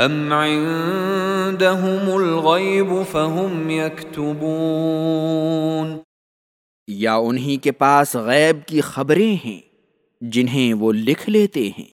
ام عندهم الغیب فهم یکتبون یا انہی کے پاس غیب کی خبریں ہیں جنہیں وہ لکھ لیتے ہیں۔